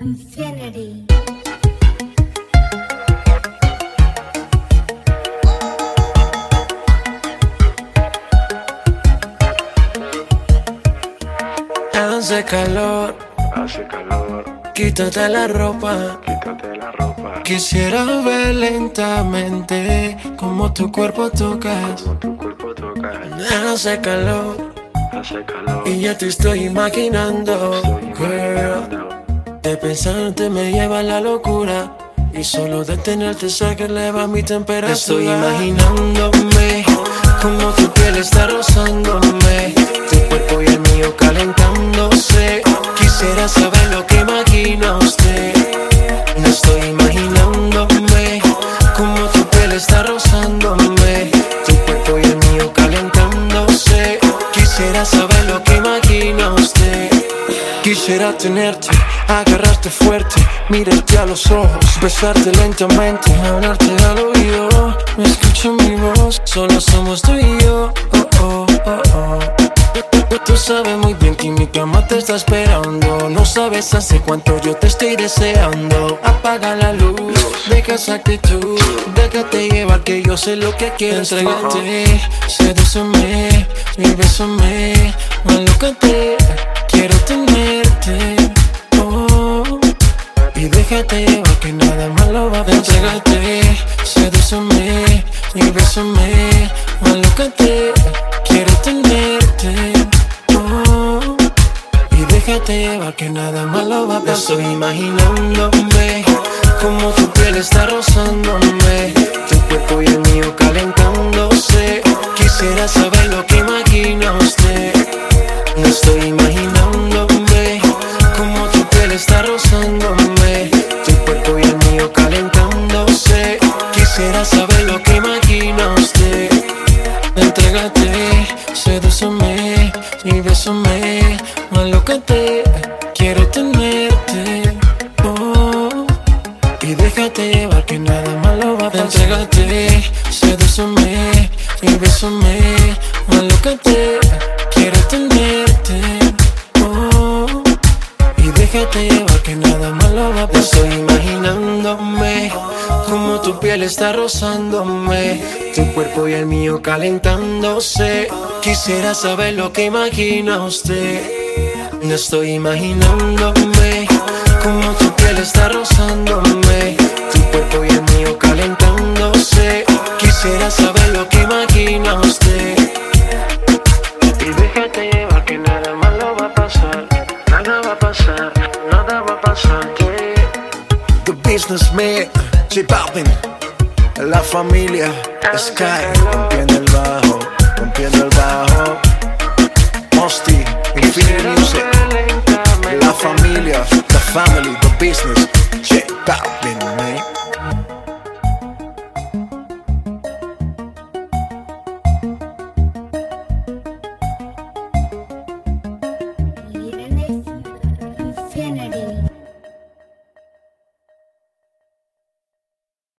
Infinity. Hace calor, Hace calor, quítate la ropa. quítate la ropa. Quisiera ver lentamente cómo tu cuerpo tocas. Como tu cuerpo toca. Hace calor Hace calor. y ya te estoy imaginando, Estoy imaginando. De pensarte me lleva a la locura. Y solo de tenerte sé que eleva mi temperatura. Estoy imaginándome como tu piel está rozándome. Tu cuerpo y el mío calentándose. Quisiera saber lo que imagina usted. No estoy imaginándome como tu piel está rozándome. Quisiera tenerte, agarrarte fuerte, mirarte a los ojos, besarte lentamente, hablarte al oído. Me escucha mi voz, solo somos tú y yo. Oh, oh, oh, oh. Tú sabes muy bien que mi cama te está esperando. No sabes hace cuánto yo te estoy deseando. Apaga la luz, deja esa actitud. Déjate llevar que yo sé lo que quiero. Entrégate, sedúceme y bésame. Malúcate, quiero tenerte. Pasar. Entrégate, sedúceme y bésame. Malúcate, quiero tenerte. Oh, y déjate llevar que nada malo va a pasar. Estoy imaginándome como tu piel está rozándome. Tu cuerpo y el mío calentándose. Quisiera saber lo que imagina usted. No estoy imaginándome como tu piel está rozándome. Entrégate, sedúceme bésame. Malócate, quiero tenerte. Oh, y déjate llevar que nada malo va a pasar. Estoy imaginándome como tu piel está rozándome, tu cuerpo y el mío calentándose. Quisiera saber lo que imagina usted. No estoy imaginándome como tu piel está rozándome, Businessman, J Balvin, la familia, Sky, rompiendo el bajo, rompiendo el bajo. Mosty, Infinity Music, la familia, the family, the business, J Balvin,